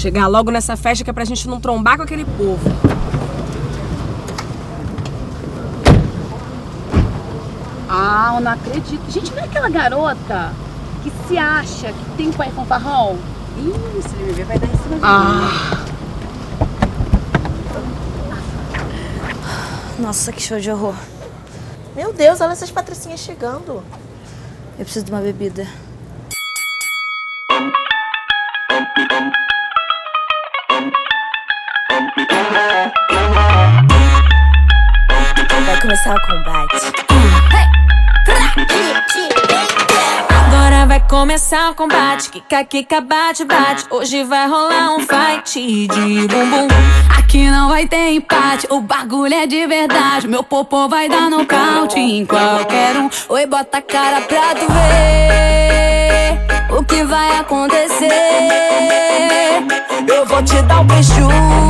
Chegar logo nessa festa que é pra gente não trombar com aquele povo. Ah, eu não acredito. Gente, não é aquela garota que se acha que tem pai fanfarrão? Ih, se ele me ver, vai dar em cima de Ah. Nossa, que show de horror. Meu Deus, olha essas patricinhas chegando. Eu preciso de uma bebida. Vai começar o combate. Agora vai começar o combate. Kika, kika, bate, bate. Hoje vai rolar um fight de bumbum. Aqui não vai ter empate. O bagulho é de verdade. Meu popô vai dar nocaute em qualquer um. Oi, bota a cara pra tu ver o que vai acontecer. Eu vou te dar um beijo.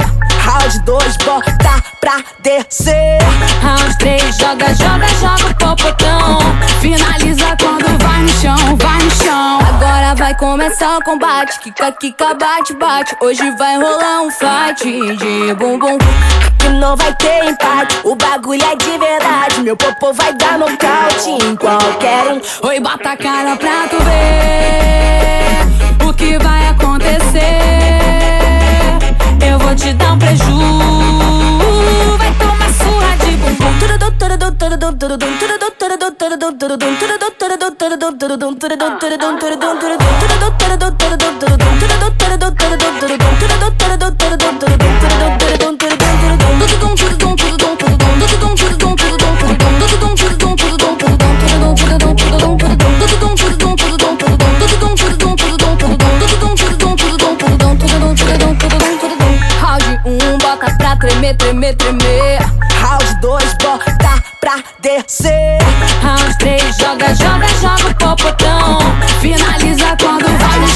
Round 2, bota pra descer. Round 3, joga, joga, joga o popotão. Finaliza quando vai no chão, vai no chão. Agora vai começar o combate. Kika, kika, bate, bate. Hoje vai rolar um fight de bumbum. Que não vai ter empate. O bagulho é de verdade. Meu popô vai dar nocaute em qualquer um. Oi, bota a cara pra tu ver vou te dar um preju. Vai tomar surra de bumbum. tremer, tremer. Round 2, bota pra descer. Round 3, joga, joga, joga o popotão. Finaliza quando vai